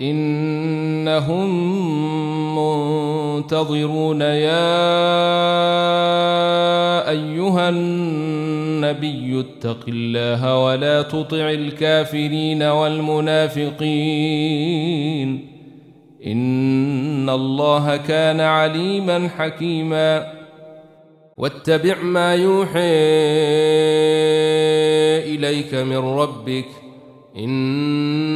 إنهم منتظرون يا أيها النبي اتق الله ولا تطع الكافرين والمنافقين إن الله كان عليما حكيما واتبع ما يوحي إليك من ربك إن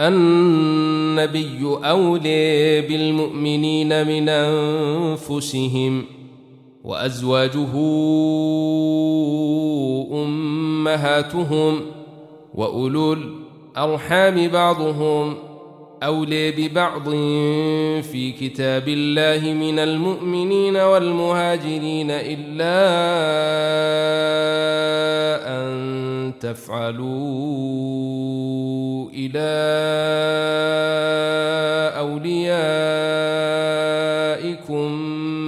النبي أولي بالمؤمنين من أنفسهم وأزواجه أمهاتهم وأولو الأرحام بعضهم أولي ببعض في كتاب الله من المؤمنين والمهاجرين إلا أن تفعلوا إلى أوليائكم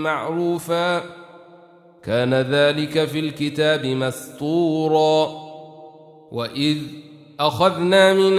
معروفا. كان ذلك في الكتاب مسطورا. وإذ أخذنا من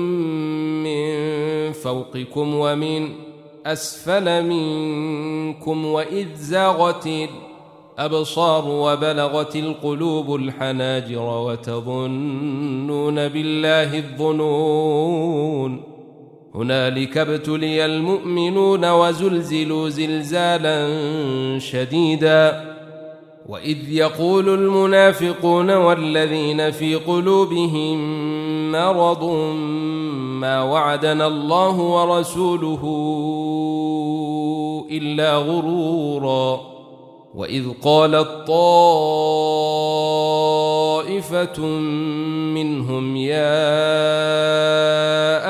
فوقكم ومن أسفل منكم وإذ زاغت الأبصار وبلغت القلوب الحناجر وتظنون بالله الظنون. هنالك ابتلي المؤمنون وزلزلوا زلزالا شديدا. وإذ يقول المنافقون والذين في قلوبهم مرض ما وعدنا الله ورسوله إلا غرورا. وإذ قالت طائفة منهم يا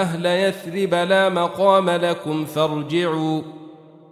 أهل يثرب لا مقام لكم فارجعوا.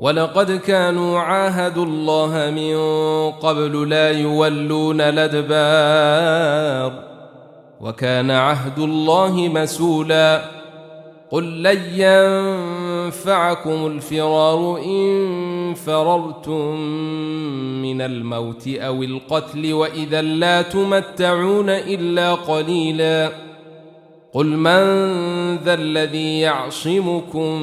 ولقد كانوا عاهدوا الله من قبل لا يولون الأدبار وكان عهد الله مسولا قل لن ينفعكم الفرار إن فررتم من الموت أو القتل وإذا لا تمتعون إلا قليلا قل من ذا الذي يعصمكم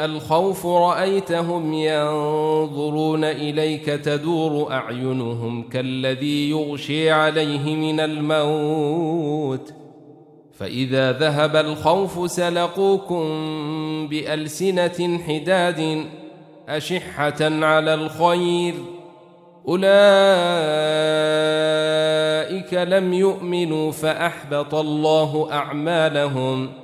الخوف رأيتهم ينظرون إليك تدور أعينهم كالذي يغشي عليه من الموت. فإذا ذهب الخوف سلقوكم بألسنة حداد أشحة على الخير. أولئك لم يؤمنوا فأحبط الله أعمالهم.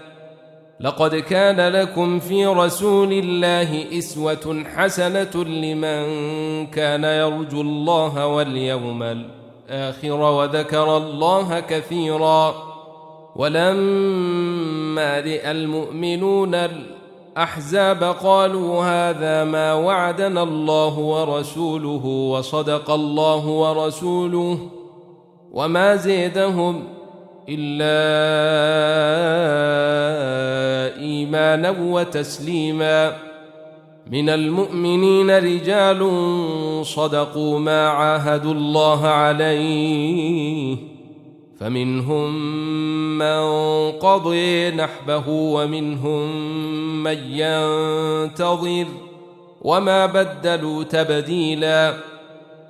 لقد كان لكم في رسول الله إسوة حسنة لمن كان يرجو الله واليوم الآخر وذكر الله كثيرا. ولما رأى المؤمنون احزاب قالوا هذا ما وعدنا الله ورسوله وصدق الله ورسوله وما زيدهم إلا إيمانا وتسليما. من المؤمنين رجال صدقوا ما عاهدوا الله عليه فمنهم من قضي نحبه ومنهم من ينتظر وما بدلوا تبديلا.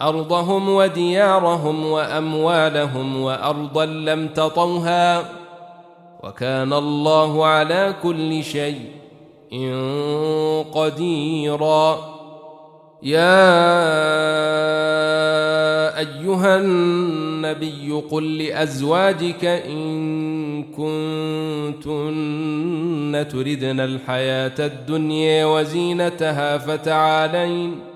أرضهم وديارهم وأموالهم وأرضا لم تطوها وكان الله على كل شيء قديرا. يا أيها النبي قل لأزواجك إن كنتن تردن الحياة الدنيا وزينتها فتعالين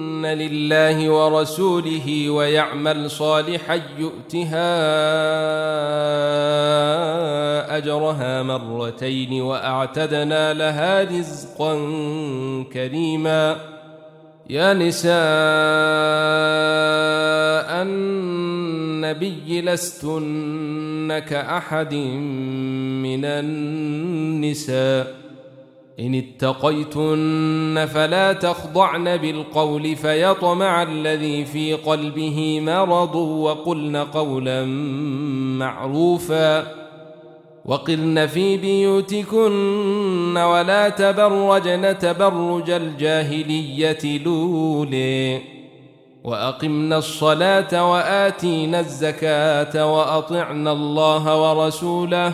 لله ورسوله ويعمل صالحا يؤتها أجرها مرتين وأعتدنا لها رزقا كريما. يا نساء النبي لستن كأحد من النساء. إن اتقيتن فلا تخضعن بالقول فيطمع الذي في قلبه مرض وقلن قولا معروفا وقلن في بيوتكن ولا تبرجن تبرج الجاهلية لولي وأقمنا الصلاة وآتينا الزكاة وأطعنا الله ورسوله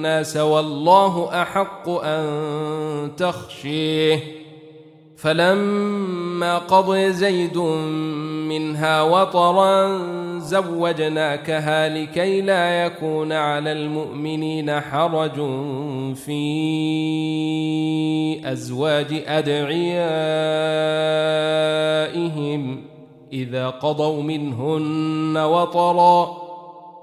الناس والله أحق أن تخشيه. فلما قضي زيد منها وطرا زوجناكها لكي لا يكون على المؤمنين حرج في أزواج أدعيائهم إذا قضوا منهن وطرا.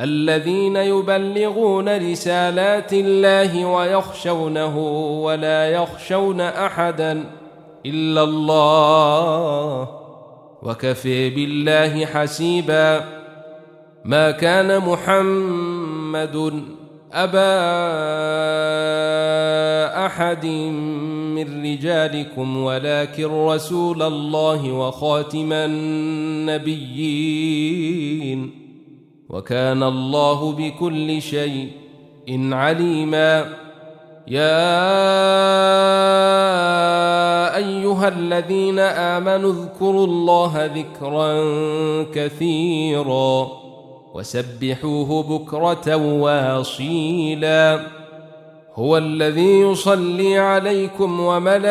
الذين يبلغون رسالات الله ويخشونه ولا يخشون أحدا إلا الله وكفي بالله حسيبا ما كان محمد أبا أحد من رجالكم ولكن رسول الله وخاتم النبيين وكان الله بكل شيء عليما. يا أيها الذين آمنوا اذكروا الله ذكرا كثيرا وسبحوه بكرة واصيلا. هو الذي يصلي عليكم وملائكته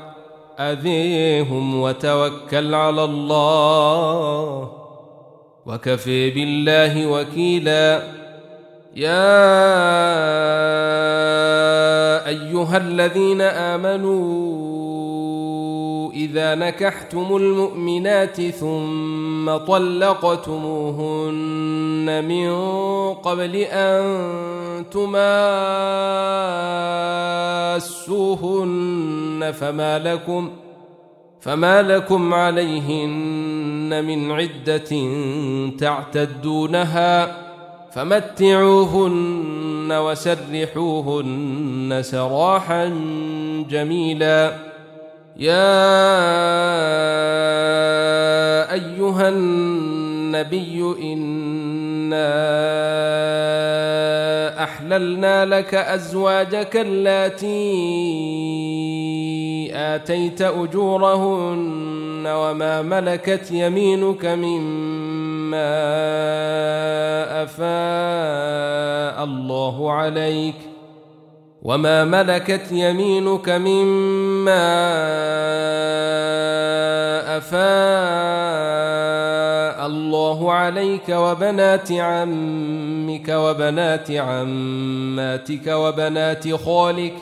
أذيهم وتوكل على الله وكفي بالله وكيلا. يا أيها الذين آمنوا إذا نكحتم المؤمنات ثم طلقتموهن من قبل أن تماسوهن فما لكم فما لكم عليهن من عدة تعتدونها فمتعوهن وسرحوهن سراحا جميلا يا أيها النبي إنا أحللنا لك أزواجك اللاتي آتيت أجورهن وما ملكت يمينك مما أفاء الله عليك وما ملكت يمينك مما افاء الله عليك وبنات عمك وبنات عماتك وبنات خالك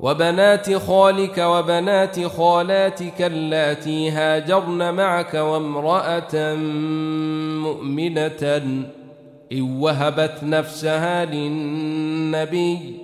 وبنات خالك وبنات خالاتك اللاتي هاجرن معك وامرأة مؤمنة إن وهبت نفسها للنبي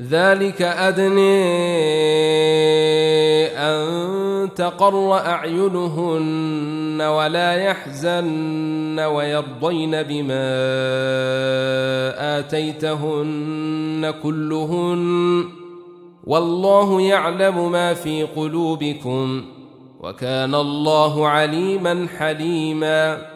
ذلك أدني أن تقر أعينهن ولا يحزن ويرضين بما آتيتهن كلهن والله يعلم ما في قلوبكم وكان الله عليما حليما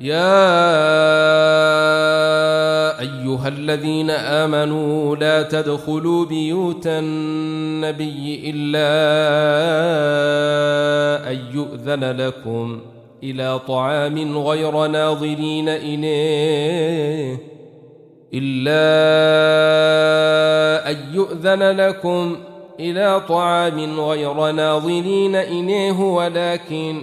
يا أيها الذين آمنوا لا تدخلوا بيوت النبي إلا أن يؤذن لكم إلى طعام غير ناظرين إليه إلا أن يؤذن لكم إلى طعام غير ناظرين إليه ولكن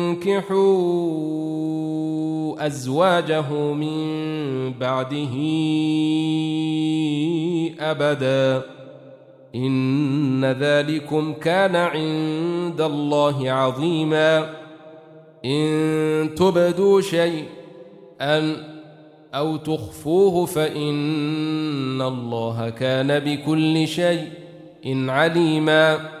تنكحوا أزواجه من بعده أبدا. إن ذلكم كان عند الله عظيما. إن تبدوا شيئا أو تخفوه فإن الله كان بكل شيء إن عليما.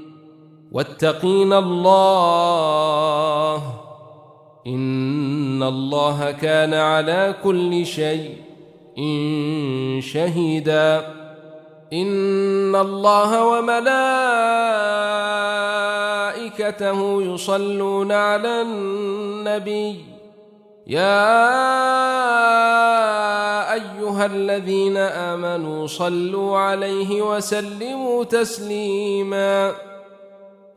واتقين الله إن الله كان على كل شيء إن شهيدا إن الله وملائكته يصلون على النبي يا أيها الذين آمنوا صلوا عليه وسلموا تسليما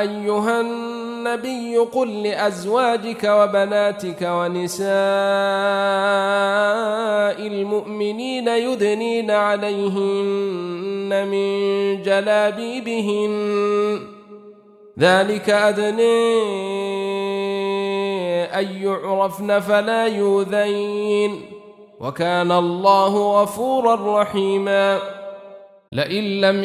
أيها النبي قل لأزواجك وبناتك ونساء المؤمنين يدنين عليهن من جلابيبهن. ذلك ادني أن يعرفن فلا يؤذين. وكان الله غفورا رحيما. لئن لم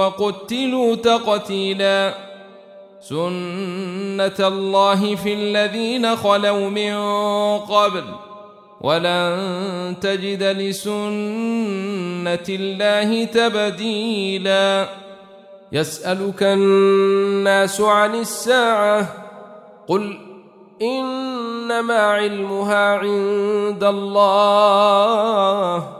وقتلوا تقتيلا. سنة الله في الذين خلوا من قبل. ولن تجد لسنة الله تبديلا. يسألك الناس عن الساعة. قل إنما علمها عند الله.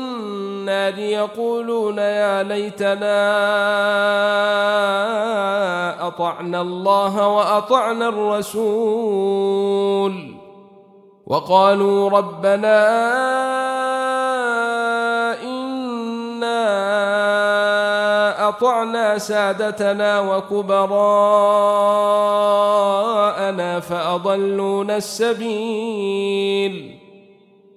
يقولون يا ليتنا أطعنا الله وأطعنا الرسول. وقالوا ربنا إنا أطعنا سادتنا وكبراءنا فأضلونا السبيل.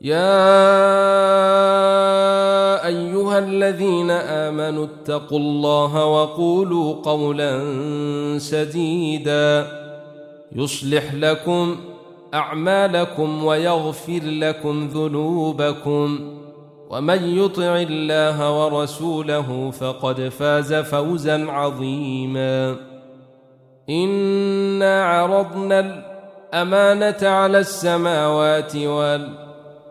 يا أيها الذين آمنوا اتقوا الله وقولوا قولا سديدا يصلح لكم أعمالكم ويغفر لكم ذنوبكم ومن يطع الله ورسوله فقد فاز فوزا عظيما إنا عرضنا الأمانة على السماوات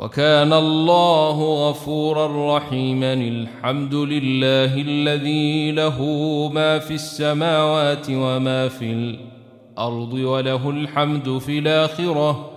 وكان الله غفورا رحيما الحمد لله الذي له ما في السماوات وما في الأرض وله الحمد في الآخرة